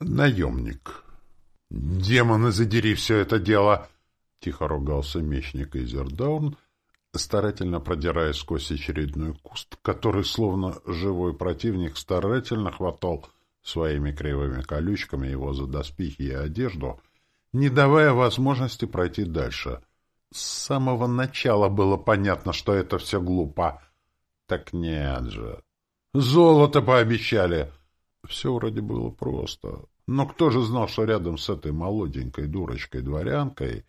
Наемник. «Демоны, задери все это дело!» — тихо ругался мечник Изердаун, старательно продираясь сквозь очередной куст, который, словно живой противник, старательно хватал своими кривыми колючками его за доспехи и одежду, не давая возможности пройти дальше. С самого начала было понятно, что это все глупо. Так нет же. Золото пообещали. Все вроде было просто. Но кто же знал, что рядом с этой молоденькой дурочкой-дворянкой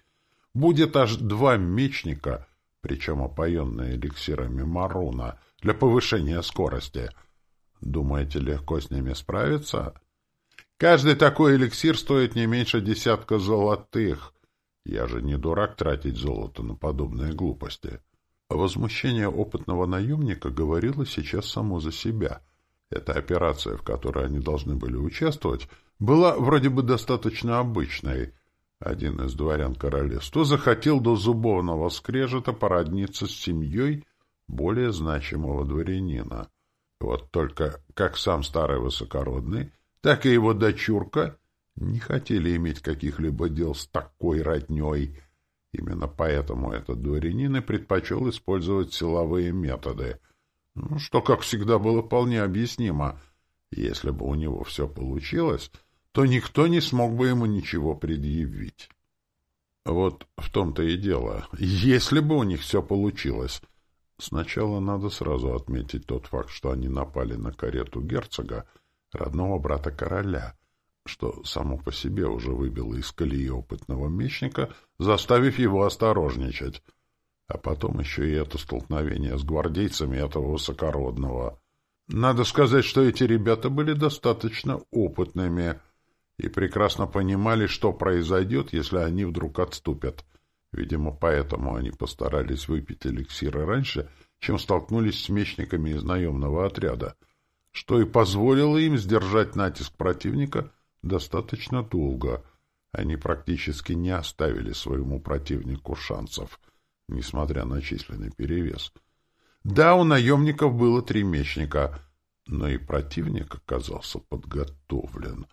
будет аж два мечника, причем опоенные эликсирами Маруна, для повышения скорости? Думаете, легко с ними справиться? Каждый такой эликсир стоит не меньше десятка золотых. Я же не дурак тратить золото на подобные глупости. Возмущение опытного наемника говорило сейчас само за себя — эта операция, в которой они должны были участвовать, была вроде бы достаточно обычной. Один из дворян королевства захотел до зубовного скрежета породниться с семьей более значимого дворянина. Вот только как сам старый высокородный, так и его дочурка не хотели иметь каких-либо дел с такой родней. Именно поэтому этот дворянин и предпочел использовать силовые методы — ну, что, как всегда, было вполне объяснимо. Если бы у него все получилось, то никто не смог бы ему ничего предъявить. Вот в том-то и дело. Если бы у них все получилось. Сначала надо сразу отметить тот факт, что они напали на карету герцога, родного брата короля, что само по себе уже выбило из колеи опытного мечника, заставив его осторожничать — а потом еще и это столкновение с гвардейцами этого высокородного. Надо сказать, что эти ребята были достаточно опытными и прекрасно понимали, что произойдет, если они вдруг отступят. Видимо, поэтому они постарались выпить эликсиры раньше, чем столкнулись с мечниками из наемного отряда, что и позволило им сдержать натиск противника достаточно долго. Они практически не оставили своему противнику шансов — несмотря на численный перевес. Да, у наемников было три мечника, но и противник оказался подготовлен.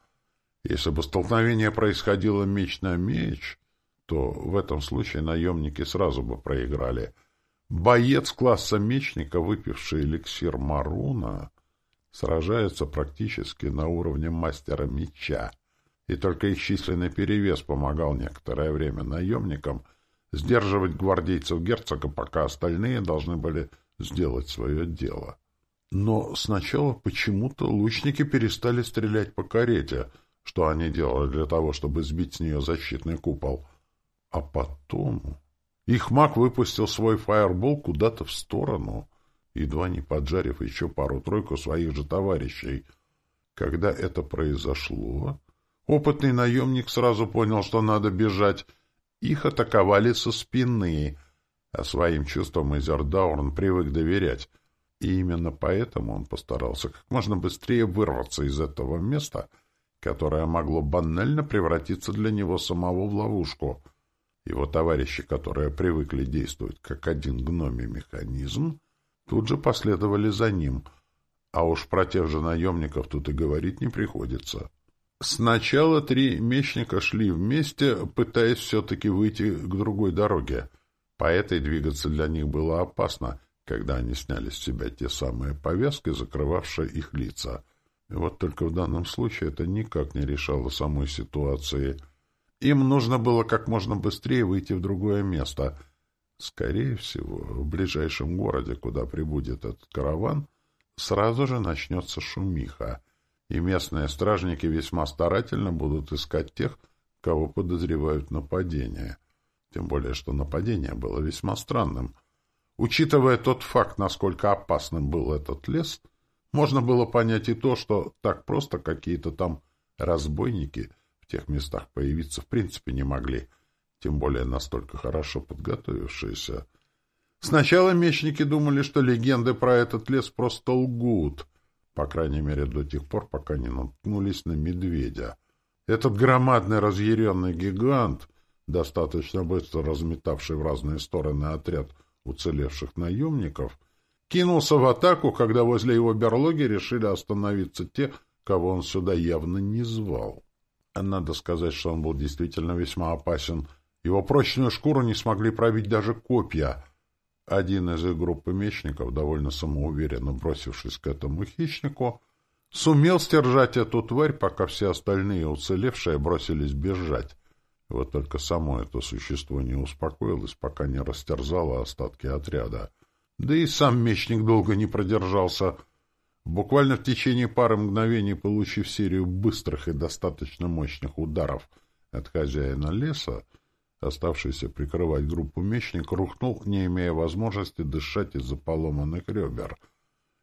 Если бы столкновение происходило меч на меч, то в этом случае наемники сразу бы проиграли. Боец класса мечника, выпивший эликсир Маруна, сражается практически на уровне мастера меча, и только их численный перевес помогал некоторое время наемникам — сдерживать гвардейцев герцога, пока остальные должны были сделать свое дело. Но сначала почему-то лучники перестали стрелять по карете, что они делали для того, чтобы сбить с нее защитный купол. А потом их маг выпустил свой фаербол куда-то в сторону, едва не поджарив еще пару-тройку своих же товарищей. Когда это произошло, опытный наемник сразу понял, что надо бежать, их атаковали со спины, а своим чувствам Изердаурн привык доверять. И именно поэтому он постарался как можно быстрее вырваться из этого места, которое могло банально превратиться для него самого в ловушку. Его товарищи, которые привыкли действовать как один гномий механизм, тут же последовали за ним, а уж про тех же наемников тут и говорить не приходится. Сначала три мечника шли вместе, пытаясь все-таки выйти к другой дороге. По этой двигаться для них было опасно, когда они сняли с себя те самые повязки, закрывавшие их лица. И вот только в данном случае это никак не решало самой ситуации. Им нужно было как можно быстрее выйти в другое место. Скорее всего, в ближайшем городе, куда прибудет этот караван, сразу же начнется шумиха — и местные стражники весьма старательно будут искать тех, кого подозревают нападение. Тем более, что нападение было весьма странным. Учитывая тот факт, насколько опасным был этот лес, можно было понять и то, что так просто какие-то там разбойники в тех местах появиться в принципе не могли, тем более настолько хорошо подготовившиеся. Сначала мечники думали, что легенды про этот лес просто лгут — по крайней мере, до тех пор, пока не наткнулись на медведя. Этот громадный разъяренный гигант, достаточно быстро разметавший в разные стороны отряд уцелевших наемников, кинулся в атаку, когда возле его берлоги решили остановиться те, кого он сюда явно не звал. Надо сказать, что он был действительно весьма опасен. Его прочную шкуру не смогли пробить даже копья. Один из их группы мечников, довольно самоуверенно бросившись к этому хищнику, сумел стержать эту тварь, пока все остальные уцелевшие бросились бежать. Вот только само это существо не успокоилось, пока не растерзало остатки отряда. Да и сам мечник долго не продержался — Буквально в течение пары мгновений, получив серию быстрых и достаточно мощных ударов от хозяина леса, оставшийся прикрывать группу мечник рухнул, не имея возможности дышать из-за поломанных ребер,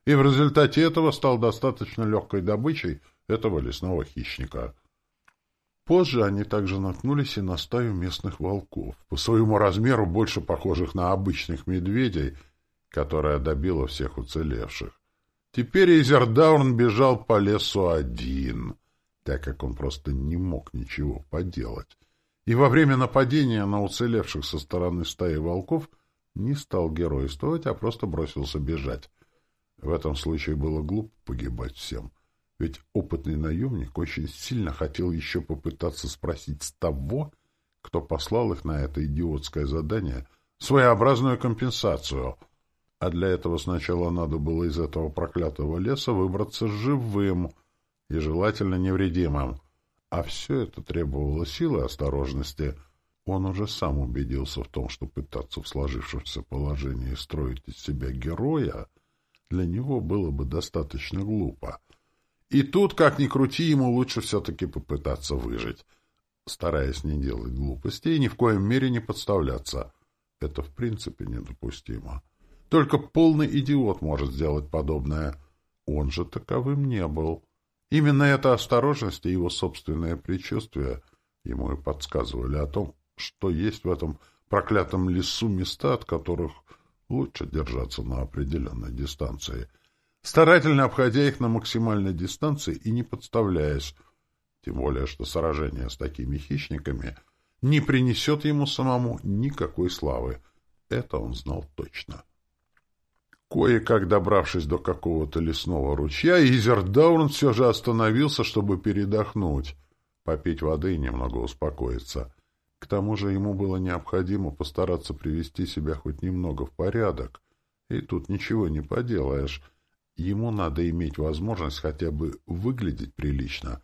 и в результате этого стал достаточно легкой добычей этого лесного хищника. Позже они также наткнулись и на стаю местных волков, по своему размеру больше похожих на обычных медведей, которая добила всех уцелевших. Теперь Изердаун бежал по лесу один, так как он просто не мог ничего поделать. И во время нападения на уцелевших со стороны стаи волков не стал геройствовать, а просто бросился бежать. В этом случае было глупо погибать всем, ведь опытный наемник очень сильно хотел еще попытаться спросить с того, кто послал их на это идиотское задание, своеобразную компенсацию — а для этого сначала надо было из этого проклятого леса выбраться живым и желательно невредимым. А все это требовало силы и осторожности. Он уже сам убедился в том, что пытаться в сложившемся положении строить из себя героя для него было бы достаточно глупо. И тут, как ни крути, ему лучше все-таки попытаться выжить, стараясь не делать глупостей и ни в коем мере не подставляться. Это в принципе недопустимо. Только полный идиот может сделать подобное. Он же таковым не был. Именно эта осторожность и его собственное предчувствие ему и подсказывали о том, что есть в этом проклятом лесу места, от которых лучше держаться на определенной дистанции, старательно обходя их на максимальной дистанции и не подставляясь, тем более что сражение с такими хищниками не принесет ему самому никакой славы. Это он знал точно. Кое-как добравшись до какого-то лесного ручья, Изердаун все же остановился, чтобы передохнуть, попить воды и немного успокоиться. К тому же ему было необходимо постараться привести себя хоть немного в порядок. И тут ничего не поделаешь. Ему надо иметь возможность хотя бы выглядеть прилично,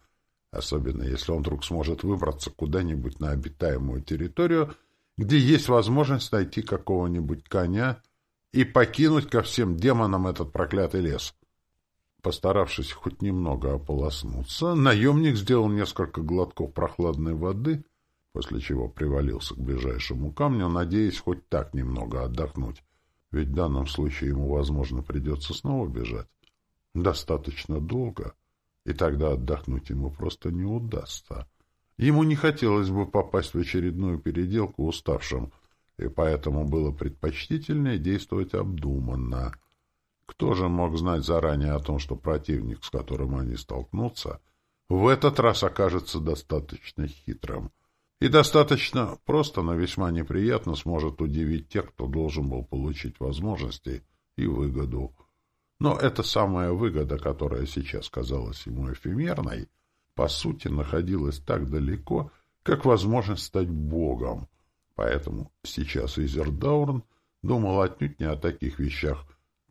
особенно если он вдруг сможет выбраться куда-нибудь на обитаемую территорию, где есть возможность найти какого-нибудь коня и покинуть ко всем демонам этот проклятый лес. Постаравшись хоть немного ополоснуться, наемник сделал несколько глотков прохладной воды, после чего привалился к ближайшему камню, надеясь хоть так немного отдохнуть, ведь в данном случае ему, возможно, придется снова бежать. Достаточно долго, и тогда отдохнуть ему просто не удастся. Ему не хотелось бы попасть в очередную переделку уставшим, и поэтому было предпочтительнее действовать обдуманно. Кто же мог знать заранее о том, что противник, с которым они столкнутся, в этот раз окажется достаточно хитрым и достаточно просто, но весьма неприятно сможет удивить тех, кто должен был получить возможности и выгоду. Но эта самая выгода, которая сейчас казалась ему эфемерной, по сути находилась так далеко, как возможность стать богом — Поэтому сейчас Изердаурн думал отнюдь не о таких вещах.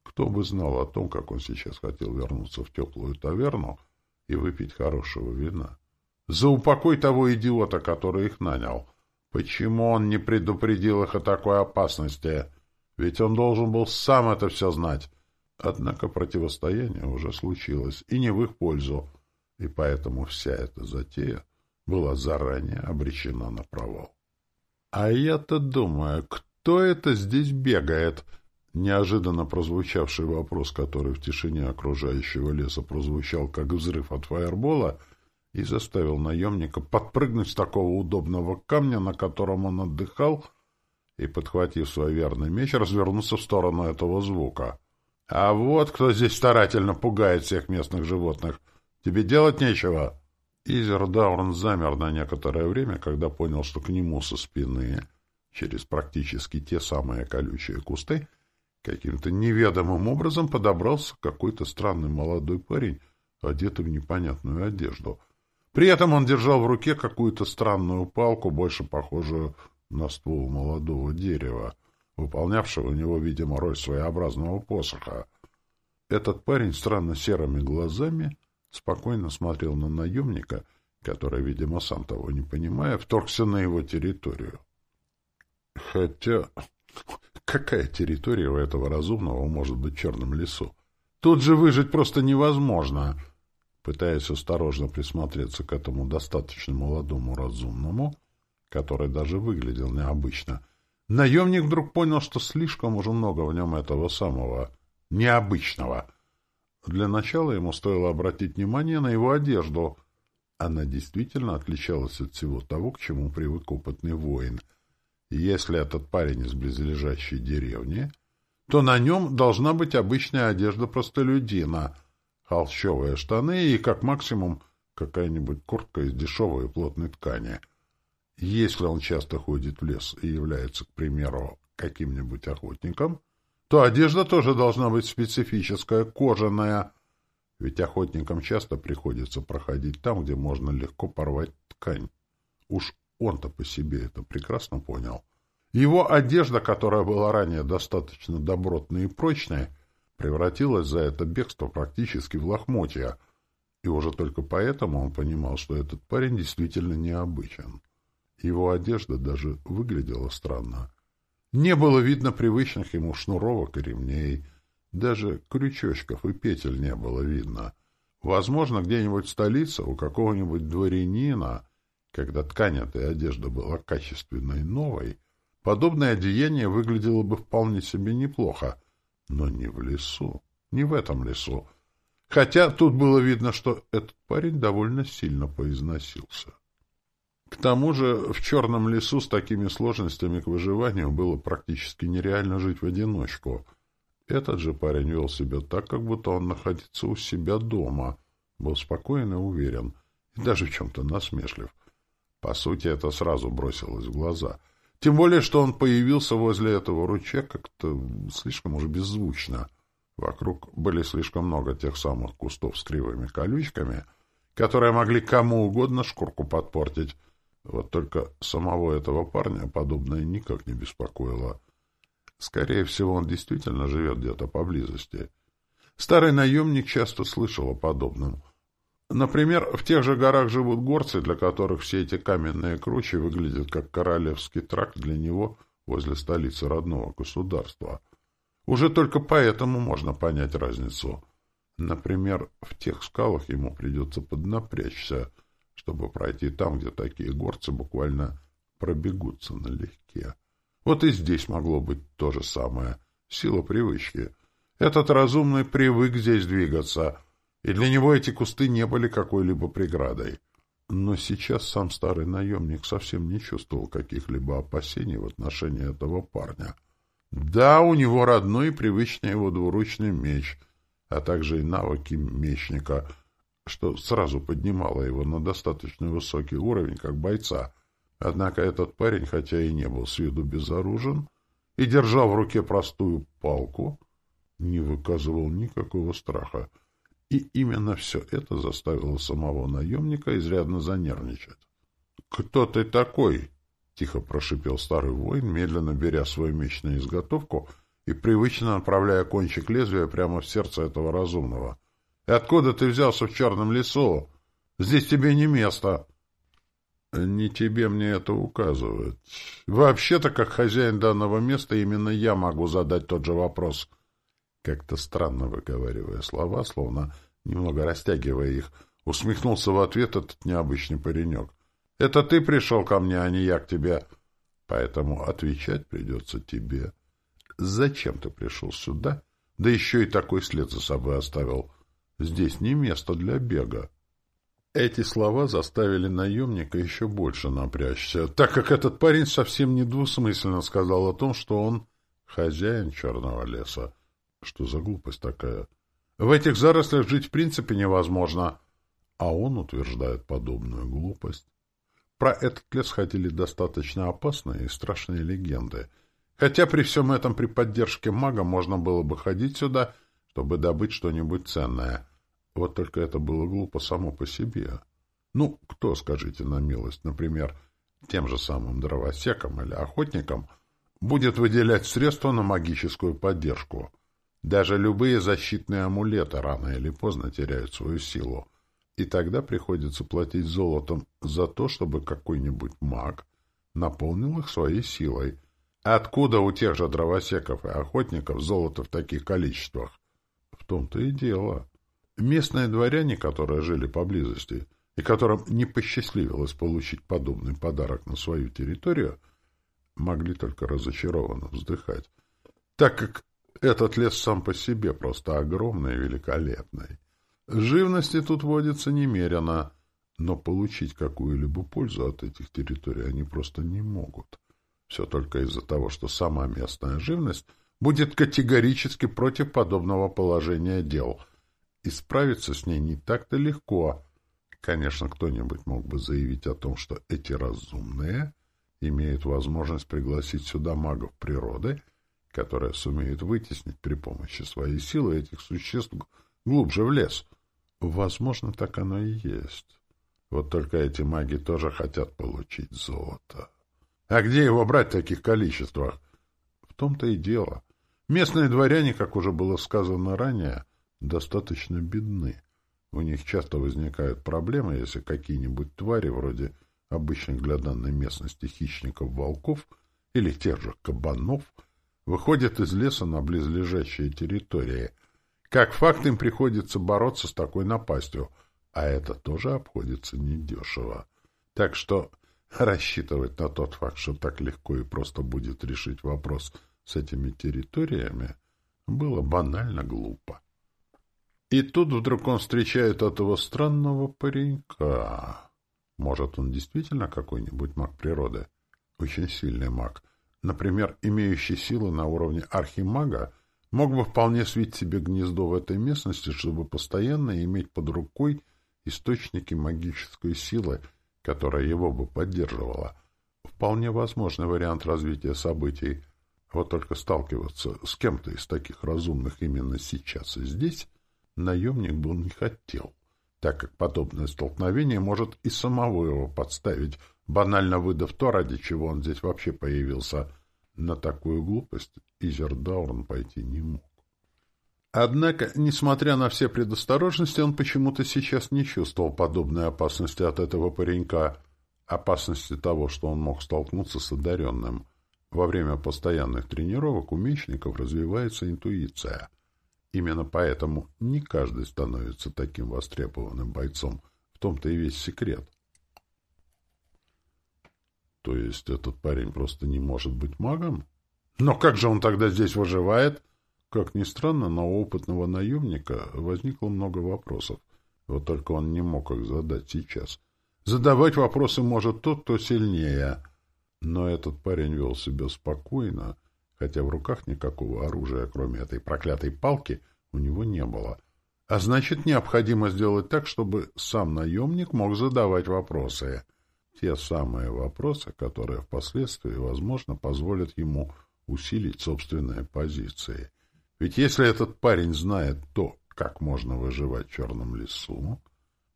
Кто бы знал о том, как он сейчас хотел вернуться в теплую таверну и выпить хорошего вина. За упокой того идиота, который их нанял. Почему он не предупредил их о такой опасности? Ведь он должен был сам это все знать. Однако противостояние уже случилось, и не в их пользу, и поэтому вся эта затея была заранее обречена на провал. «А я-то думаю, кто это здесь бегает?» Неожиданно прозвучавший вопрос, который в тишине окружающего леса прозвучал, как взрыв от фаербола, и заставил наемника подпрыгнуть с такого удобного камня, на котором он отдыхал, и, подхватив свой верный меч, развернуться в сторону этого звука. «А вот кто здесь старательно пугает всех местных животных! Тебе делать нечего!» Изердаурн замер на некоторое время, когда понял, что к нему со спины, через практически те самые колючие кусты, каким-то неведомым образом подобрался какой-то странный молодой парень, одетый в непонятную одежду. При этом он держал в руке какую-то странную палку, больше похожую на ствол молодого дерева, выполнявшего у него, видимо, роль своеобразного посоха. Этот парень странно серыми глазами спокойно смотрел на наемника, который, видимо, сам того не понимая, вторгся на его территорию. Хотя, какая территория у этого разумного может быть в черном лесу? Тут же выжить просто невозможно. Пытаясь осторожно присмотреться к этому достаточно молодому разумному, который даже выглядел необычно, наемник вдруг понял, что слишком уже много в нем этого самого необычного. Для начала ему стоило обратить внимание на его одежду. Она действительно отличалась от всего того, к чему привык опытный воин. если этот парень из близлежащей деревни, то на нем должна быть обычная одежда простолюдина, холщовые штаны и, как максимум, какая-нибудь куртка из дешевой и плотной ткани. Если он часто ходит в лес и является, к примеру, каким-нибудь охотником, то одежда тоже должна быть специфическая, кожаная, ведь охотникам часто приходится проходить там, где можно легко порвать ткань. Уж он-то по себе это прекрасно понял. Его одежда, которая была ранее достаточно добротной и прочной, превратилась за это бегство практически в лохмотья, и уже только поэтому он понимал, что этот парень действительно необычен. Его одежда даже выглядела странно. Не было видно привычных ему шнуровок и ремней, даже крючочков и петель не было видно. Возможно, где-нибудь в столице у какого-нибудь дворянина, когда ткань этой одежды была качественной и новой, подобное одеяние выглядело бы вполне себе неплохо, но не в лесу, не в этом лесу. Хотя тут было видно, что этот парень довольно сильно поизносился. К тому же в черном лесу с такими сложностями к выживанию было практически нереально жить в одиночку. Этот же парень вел себя так, как будто он находится у себя дома, был спокоен и уверен, и даже в чем-то насмешлив. По сути, это сразу бросилось в глаза. Тем более, что он появился возле этого ручья как-то слишком уже беззвучно. Вокруг были слишком много тех самых кустов с кривыми колючками, которые могли кому угодно шкурку подпортить, вот только самого этого парня подобное никак не беспокоило. Скорее всего, он действительно живет где-то поблизости. Старый наемник часто слышал о подобном. Например, в тех же горах живут горцы, для которых все эти каменные кручи выглядят как королевский тракт для него возле столицы родного государства. Уже только поэтому можно понять разницу. Например, в тех скалах ему придется поднапрячься — чтобы пройти там, где такие горцы буквально пробегутся налегке. Вот и здесь могло быть то же самое. Сила привычки. Этот разумный привык здесь двигаться, и для него эти кусты не были какой-либо преградой. Но сейчас сам старый наемник совсем не чувствовал каких-либо опасений в отношении этого парня. Да, у него родной и привычный его двуручный меч, а также и навыки мечника — что сразу поднимало его на достаточно высокий уровень как бойца. Однако этот парень, хотя и не был с виду безоружен, и держал в руке простую палку, не выказывал никакого страха. И именно все это заставило самого наемника изрядно занервничать. — Кто ты такой? — тихо прошипел старый воин, медленно беря свой меч на изготовку и привычно отправляя кончик лезвия прямо в сердце этого разумного — откуда ты взялся в черном лесу? Здесь тебе не место. Не тебе мне это указывать. Вообще-то, как хозяин данного места, именно я могу задать тот же вопрос. Как-то странно выговаривая слова, словно немного растягивая их, усмехнулся в ответ этот необычный паренек. Это ты пришел ко мне, а не я к тебе. Поэтому отвечать придется тебе. Зачем ты пришел сюда? Да еще и такой след за собой оставил. Здесь не место для бега. Эти слова заставили наемника еще больше напрячься, так как этот парень совсем недвусмысленно сказал о том, что он хозяин черного леса. Что за глупость такая? В этих зарослях жить в принципе невозможно. А он утверждает подобную глупость. Про этот лес ходили достаточно опасные и страшные легенды. Хотя при всем этом при поддержке мага можно было бы ходить сюда — чтобы добыть что-нибудь ценное. Вот только это было глупо само по себе. Ну, кто, скажите на милость, например, тем же самым дровосеком или охотником, будет выделять средства на магическую поддержку? Даже любые защитные амулеты рано или поздно теряют свою силу. И тогда приходится платить золотом за то, чтобы какой-нибудь маг наполнил их своей силой. Откуда у тех же дровосеков и охотников золото в таких количествах? Том-то и дело. Местные дворяне, которые жили поблизости, и которым не посчастливилось получить подобный подарок на свою территорию, могли только разочарованно вздыхать, так как этот лес сам по себе просто огромный и великолепный. Живности тут водится немерено, но получить какую-либо пользу от этих территорий они просто не могут. Все только из-за того, что сама местная живность будет категорически против подобного положения дел, и справиться с ней не так-то легко. Конечно, кто-нибудь мог бы заявить о том, что эти разумные имеют возможность пригласить сюда магов природы, которые сумеют вытеснить при помощи своей силы этих существ глубже в лес — Возможно, так оно и есть. Вот только эти маги тоже хотят получить золото. А где его брать в таких количествах? В том-то и дело. Местные дворяне, как уже было сказано ранее, достаточно бедны. У них часто возникают проблемы, если какие-нибудь твари, вроде обычных для данной местности хищников-волков или тех же кабанов, выходят из леса на близлежащие территории — как факт, им приходится бороться с такой напастью, а это тоже обходится недешево. Так что рассчитывать на тот факт, что так легко и просто будет решить вопрос с этими территориями, было банально глупо. И тут вдруг он встречает этого странного паренька. Может, он действительно какой-нибудь маг природы? Очень сильный маг. Например, имеющий силы на уровне архимага, мог бы вполне свить себе гнездо в этой местности, чтобы постоянно иметь под рукой источники магической силы, которая его бы поддерживала. Вполне возможный вариант развития событий. Вот только сталкиваться с кем-то из таких разумных именно сейчас и здесь наемник был не хотел, так как подобное столкновение может и самого его подставить, банально выдав то, ради чего он здесь вообще появился — на такую глупость Изердаурн пойти не мог. Однако, несмотря на все предосторожности, он почему-то сейчас не чувствовал подобной опасности от этого паренька, опасности того, что он мог столкнуться с одаренным. Во время постоянных тренировок у мечников развивается интуиция. Именно поэтому не каждый становится таким востребованным бойцом. В том-то и весь секрет. То есть этот парень просто не может быть магом? Но как же он тогда здесь выживает? Как ни странно, на опытного наемника возникло много вопросов. Вот только он не мог их задать сейчас. Задавать вопросы может тот, кто сильнее. Но этот парень вел себя спокойно, хотя в руках никакого оружия, кроме этой проклятой палки, у него не было. А значит, необходимо сделать так, чтобы сам наемник мог задавать вопросы те самые вопросы, которые впоследствии, возможно, позволят ему усилить собственные позиции. Ведь если этот парень знает то, как можно выживать в черном лесу,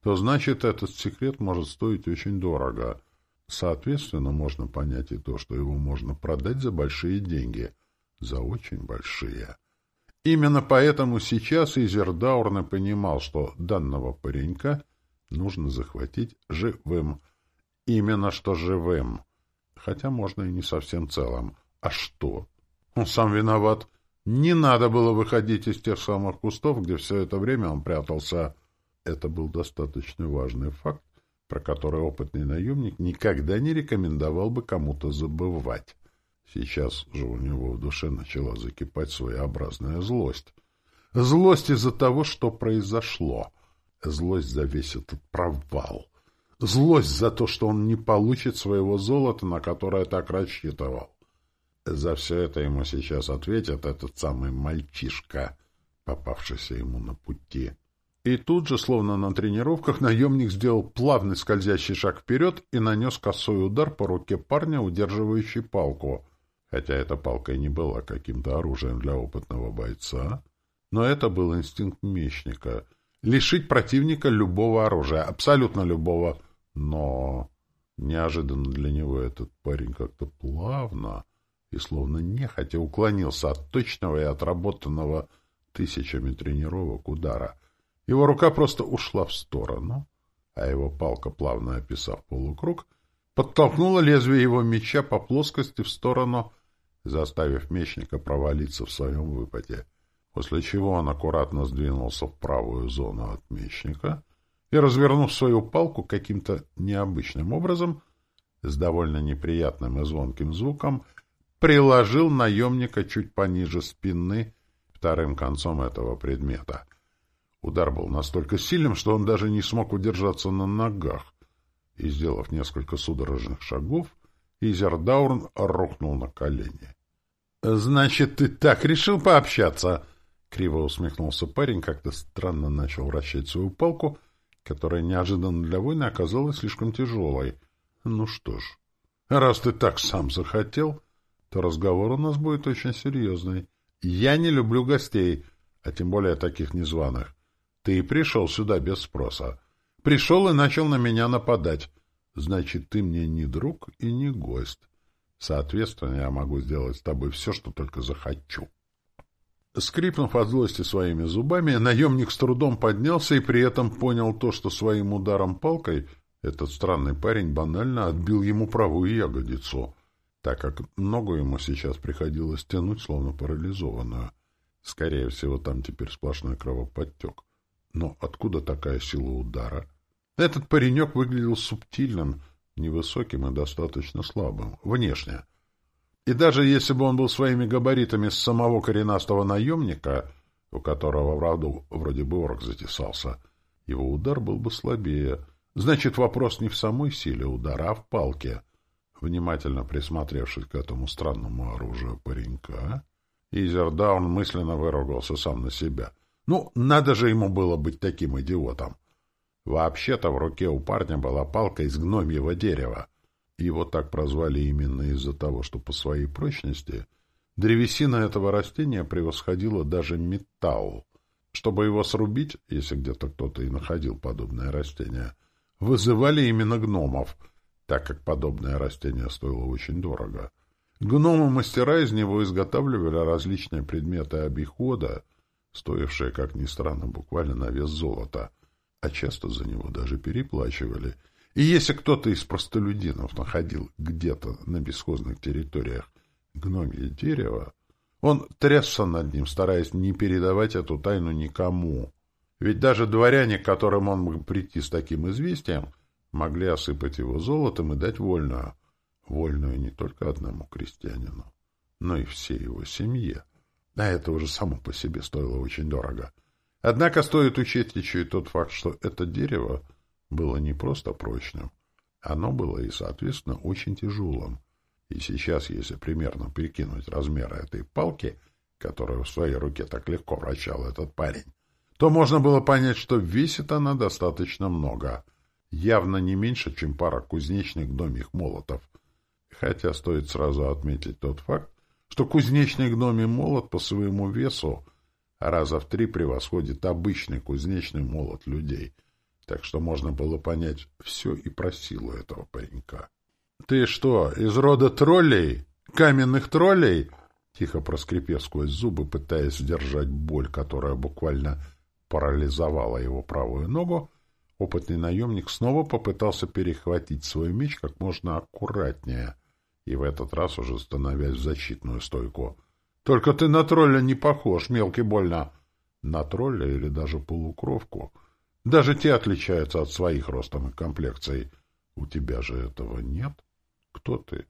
то значит этот секрет может стоить очень дорого. Соответственно, можно понять и то, что его можно продать за большие деньги, за очень большие. Именно поэтому сейчас Изердаурне понимал, что данного паренька нужно захватить живым, Именно что живым. Хотя можно и не совсем целым. А что? Он сам виноват. Не надо было выходить из тех самых кустов, где все это время он прятался. Это был достаточно важный факт, про который опытный наемник никогда не рекомендовал бы кому-то забывать. Сейчас же у него в душе начала закипать своеобразная злость. Злость из-за того, что произошло. Злость за весь этот провал. Злость за то, что он не получит своего золота, на которое так рассчитывал. За все это ему сейчас ответит этот самый мальчишка, попавшийся ему на пути. И тут же, словно на тренировках, наемник сделал плавный скользящий шаг вперед и нанес косой удар по руке парня, удерживающей палку. Хотя эта палка и не была каким-то оружием для опытного бойца, но это был инстинкт мечника — лишить противника любого оружия, абсолютно любого — Но неожиданно для него этот парень как-то плавно и словно нехотя уклонился от точного и отработанного тысячами тренировок удара. Его рука просто ушла в сторону, а его палка, плавно описав полукруг, подтолкнула лезвие его меча по плоскости в сторону, заставив мечника провалиться в своем выпаде, после чего он аккуратно сдвинулся в правую зону от мечника и, развернув свою палку каким-то необычным образом, с довольно неприятным и звонким звуком, приложил наемника чуть пониже спины вторым концом этого предмета. Удар был настолько сильным, что он даже не смог удержаться на ногах, и, сделав несколько судорожных шагов, Изердаурн рухнул на колени. — Значит, ты так решил пообщаться? — криво усмехнулся парень, как-то странно начал вращать свою палку, которая неожиданно для войны оказалась слишком тяжелой. — Ну что ж, раз ты так сам захотел, то разговор у нас будет очень серьезный. Я не люблю гостей, а тем более таких незваных. Ты пришел сюда без спроса. Пришел и начал на меня нападать. Значит, ты мне не друг и не гость. Соответственно, я могу сделать с тобой все, что только захочу. Скрипнув от злости своими зубами, наемник с трудом поднялся и при этом понял то, что своим ударом палкой этот странный парень банально отбил ему правую ягодицу, так как ногу ему сейчас приходилось тянуть, словно парализованную. Скорее всего, там теперь сплошной кровоподтек. Но откуда такая сила удара? Этот паренек выглядел субтильным, невысоким и достаточно слабым, внешне. И даже если бы он был своими габаритами с самого коренастого наемника, у которого в вроде бы орк затесался, его удар был бы слабее. Значит, вопрос не в самой силе удара, а в палке. Внимательно присмотревшись к этому странному оружию паренька, Изердаун мысленно выругался сам на себя. Ну, надо же ему было быть таким идиотом. Вообще-то в руке у парня была палка из гномьего дерева. Его так прозвали именно из-за того, что по своей прочности древесина этого растения превосходила даже металл. Чтобы его срубить, если где-то кто-то и находил подобное растение, вызывали именно гномов, так как подобное растение стоило очень дорого. Гномы-мастера из него изготавливали различные предметы обихода, стоившее, как ни странно, буквально на вес золота, а часто за него даже переплачивали. И если кто-то из простолюдинов находил где-то на бесхозных территориях гномье дерево, он трясся над ним, стараясь не передавать эту тайну никому. Ведь даже дворяне, к которым он мог прийти с таким известием, могли осыпать его золотом и дать вольную. Вольную не только одному крестьянину, но и всей его семье. А это уже само по себе стоило очень дорого. Однако стоит учесть еще и тот факт, что это дерево было не просто прочным. Оно было и, соответственно, очень тяжелым. И сейчас, если примерно прикинуть размеры этой палки, которую в своей руке так легко вращал этот парень, то можно было понять, что весит она достаточно много. Явно не меньше, чем пара кузнечных гномих молотов. Хотя стоит сразу отметить тот факт, что кузнечный гномий молот по своему весу раза в три превосходит обычный кузнечный молот людей, так что можно было понять все и про силу этого паренька. — Ты что, из рода троллей? Каменных троллей? Тихо проскрипев сквозь зубы, пытаясь сдержать боль, которая буквально парализовала его правую ногу, опытный наемник снова попытался перехватить свой меч как можно аккуратнее, и в этот раз уже становясь в защитную стойку. «Только ты на тролля не похож, мелкий больно!» «На тролля или даже полукровку?» «Даже те отличаются от своих ростом и комплекцией. У тебя же этого нет. Кто ты?»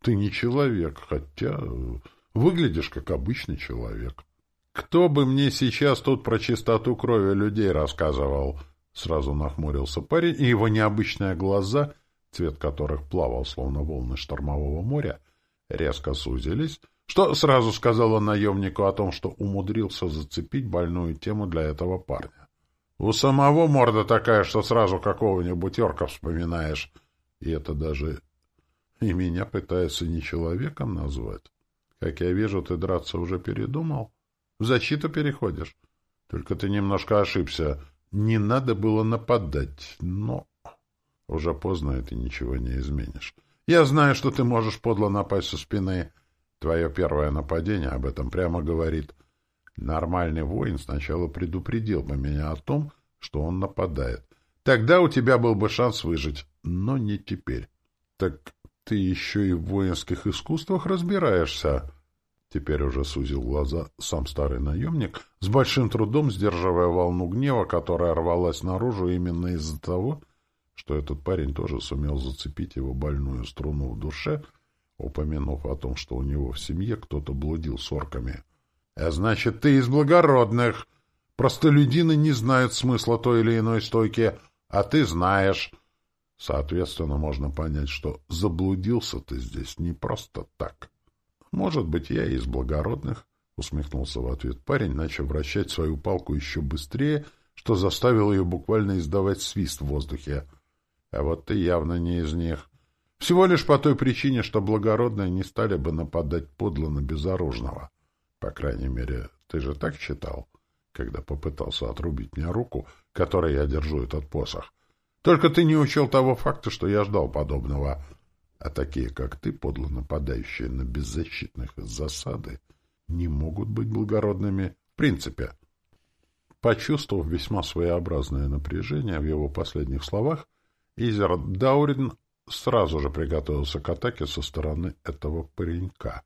«Ты не человек, хотя выглядишь как обычный человек». «Кто бы мне сейчас тут про чистоту крови людей рассказывал?» Сразу нахмурился парень, и его необычные глаза цвет которых плавал, словно волны штормового моря, резко сузились, что сразу сказала наемнику о том, что умудрился зацепить больную тему для этого парня. У самого морда такая, что сразу какого-нибудь орка вспоминаешь. И это даже и меня пытается не человеком назвать. Как я вижу, ты драться уже передумал. В защиту переходишь. Только ты немножко ошибся. Не надо было нападать, но... Уже поздно, и ты ничего не изменишь. Я знаю, что ты можешь подло напасть со спины. Твое первое нападение об этом прямо говорит. Нормальный воин сначала предупредил бы меня о том, что он нападает. Тогда у тебя был бы шанс выжить, но не теперь. Так ты еще и в воинских искусствах разбираешься. Теперь уже сузил глаза сам старый наемник, с большим трудом сдерживая волну гнева, которая рвалась наружу именно из-за того, что этот парень тоже сумел зацепить его больную струну в душе, упомянув о том, что у него в семье кто-то блудил с орками. — А значит, ты из благородных. Простолюдины не знают смысла той или иной стойки, а ты знаешь. Соответственно, можно понять, что заблудился ты здесь не просто так. — Может быть, я из благородных, — усмехнулся в ответ парень, начав вращать свою палку еще быстрее, что заставило ее буквально издавать свист в воздухе. А вот ты явно не из них. Всего лишь по той причине, что благородные не стали бы нападать подло на безоружного. По крайней мере, ты же так считал, когда попытался отрубить мне руку, которой я держу этот посох. Только ты не учел того факта, что я ждал подобного. А такие, как ты, подло нападающие на беззащитных из засады, не могут быть благородными в принципе. Почувствовав весьма своеобразное напряжение в его последних словах, Изер Даурин сразу же приготовился к атаке со стороны этого паренька.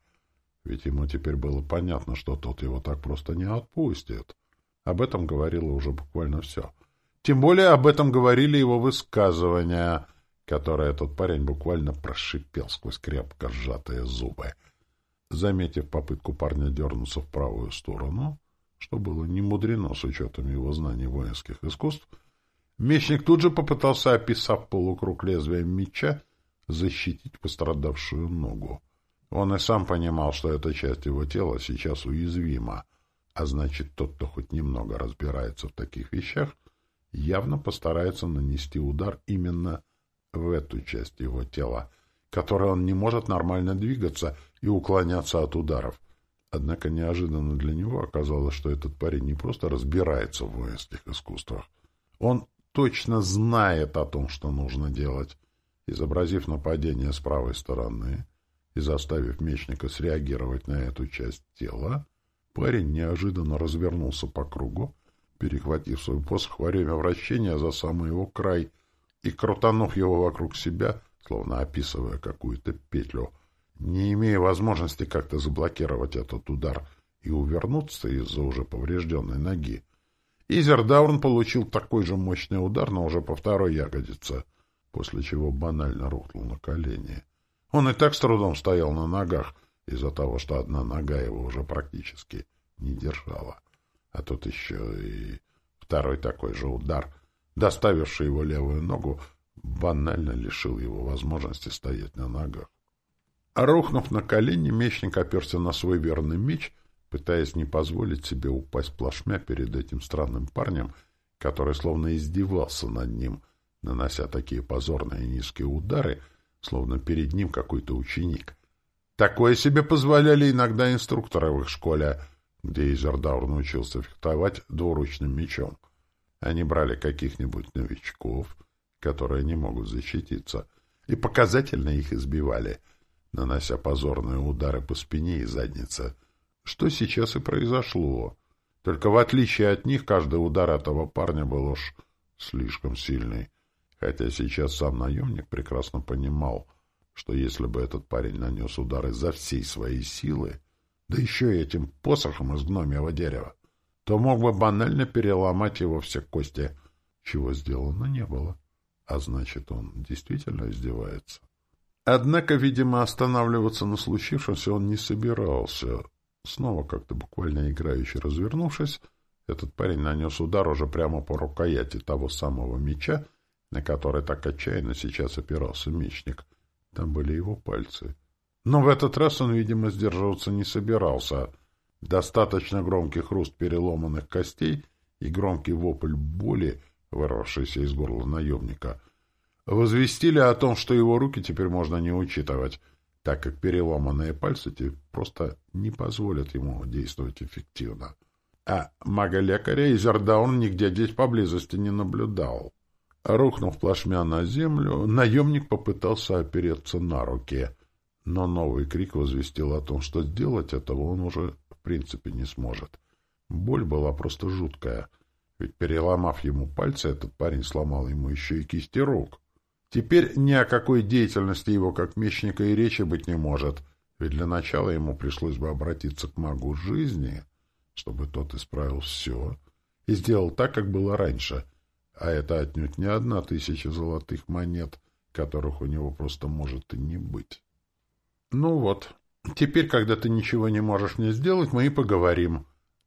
Ведь ему теперь было понятно, что тот его так просто не отпустит. Об этом говорило уже буквально все. Тем более об этом говорили его высказывания, которые этот парень буквально прошипел сквозь крепко сжатые зубы. Заметив попытку парня дернуться в правую сторону, что было немудрено с учетом его знаний воинских искусств, Мечник тут же попытался, описав полукруг лезвием меча, защитить пострадавшую ногу. Он и сам понимал, что эта часть его тела сейчас уязвима, а значит, тот, кто хоть немного разбирается в таких вещах, явно постарается нанести удар именно в эту часть его тела, которой он не может нормально двигаться и уклоняться от ударов. Однако неожиданно для него оказалось, что этот парень не просто разбирается в воинских искусствах. Он точно знает о том, что нужно делать. Изобразив нападение с правой стороны и заставив мечника среагировать на эту часть тела, парень неожиданно развернулся по кругу, перехватив свой посох во время вращения за самый его край и крутанув его вокруг себя, словно описывая какую-то петлю, не имея возможности как-то заблокировать этот удар и увернуться из-за уже поврежденной ноги, Изердаун получил такой же мощный удар, но уже по второй ягодице, после чего банально рухнул на колени. Он и так с трудом стоял на ногах, из-за того, что одна нога его уже практически не держала. А тут еще и второй такой же удар, доставивший его левую ногу, банально лишил его возможности стоять на ногах. Рухнув на колени, мечник оперся на свой верный меч пытаясь не позволить себе упасть плашмя перед этим странным парнем, который словно издевался над ним, нанося такие позорные низкие удары, словно перед ним какой-то ученик. Такое себе позволяли иногда инструкторы в их школе, где Изердаур научился фехтовать двуручным мечом. Они брали каких-нибудь новичков, которые не могут защититься, и показательно их избивали, нанося позорные удары по спине и заднице — что сейчас и произошло. Только в отличие от них, каждый удар этого парня был уж слишком сильный. Хотя сейчас сам наемник прекрасно понимал, что если бы этот парень нанес удар изо всей своей силы, да еще и этим посохом из гномьего дерева, то мог бы банально переломать его все кости, чего сделано не было. А значит, он действительно издевается. Однако, видимо, останавливаться на случившемся он не собирался. Снова как-то буквально играюще развернувшись, этот парень нанес удар уже прямо по рукояти того самого меча, на который так отчаянно сейчас опирался мечник. Там были его пальцы. Но в этот раз он, видимо, сдерживаться не собирался. Достаточно громкий хруст переломанных костей и громкий вопль боли, вырвавшийся из горла наемника, возвестили о том, что его руки теперь можно не учитывать — так как переломанные пальцы просто не позволят ему действовать эффективно. А мага-лекаря Изердаун нигде здесь поблизости не наблюдал. Рухнув плашмя на землю, наемник попытался опереться на руки, но новый крик возвестил о том, что сделать этого он уже в принципе не сможет. Боль была просто жуткая, ведь переломав ему пальцы, этот парень сломал ему еще и кисти рук. Теперь ни о какой деятельности его как мечника и речи быть не может, ведь для начала ему пришлось бы обратиться к магу жизни, чтобы тот исправил все и сделал так, как было раньше, а это отнюдь не одна тысяча золотых монет, которых у него просто может и не быть. Ну вот, теперь, когда ты ничего не можешь мне сделать, мы и поговорим.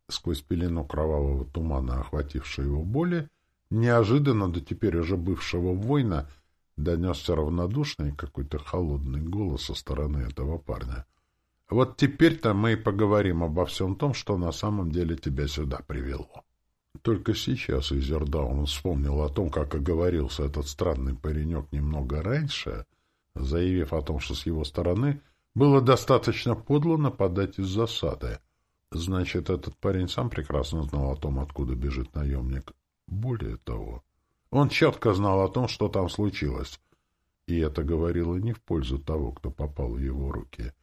Сквозь пелену кровавого тумана, охватившего его боли, неожиданно до теперь уже бывшего воина — донесся равнодушный какой-то холодный голос со стороны этого парня. Вот теперь-то мы и поговорим обо всем том, что на самом деле тебя сюда привело. Только сейчас Изердаун вспомнил о том, как оговорился этот странный паренек немного раньше, заявив о том, что с его стороны было достаточно подло нападать из засады. Значит, этот парень сам прекрасно знал о том, откуда бежит наемник. Более того... Он четко знал о том, что там случилось. И это говорило не в пользу того, кто попал в его руки.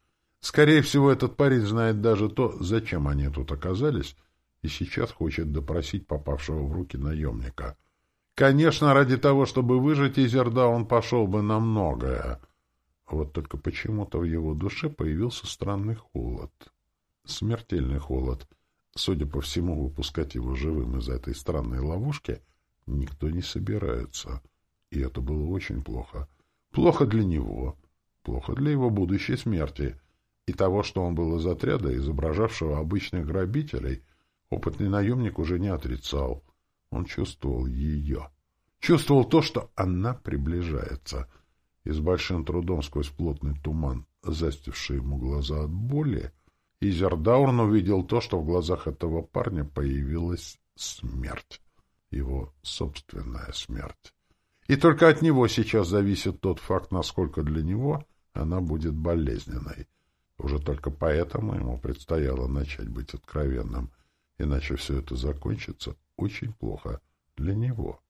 Скорее всего, этот парень знает даже то, зачем они тут оказались, и сейчас хочет допросить попавшего в руки наемника. Конечно, ради того, чтобы выжить Изерда, он пошел бы на многое. Вот только почему-то в его душе появился странный холод. Смертельный холод. Судя по всему, выпускать его живым из этой странной ловушки — никто не собирается. И это было очень плохо. Плохо для него, плохо для его будущей смерти. И того, что он был из отряда, изображавшего обычных грабителей, опытный наемник уже не отрицал. Он чувствовал ее. Чувствовал то, что она приближается. И с большим трудом сквозь плотный туман, застивший ему глаза от боли, Изердаурн увидел то, что в глазах этого парня появилась смерть его собственная смерть. И только от него сейчас зависит тот факт, насколько для него она будет болезненной. Уже только поэтому ему предстояло начать быть откровенным, иначе все это закончится очень плохо для него.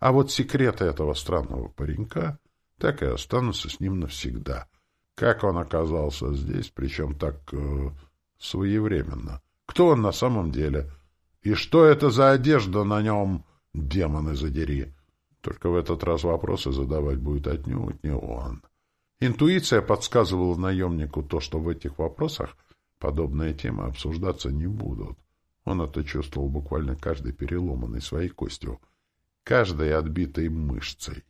А вот секреты этого странного паренька так и останутся с ним навсегда. Как он оказался здесь, причем так э, своевременно? Кто он на самом деле? — и что это за одежда на нем, демоны задери? Только в этот раз вопросы задавать будет отнюдь не он. Интуиция подсказывала наемнику то, что в этих вопросах подобные темы обсуждаться не будут. Он это чувствовал буквально каждой переломанной своей костью, каждой отбитой мышцей.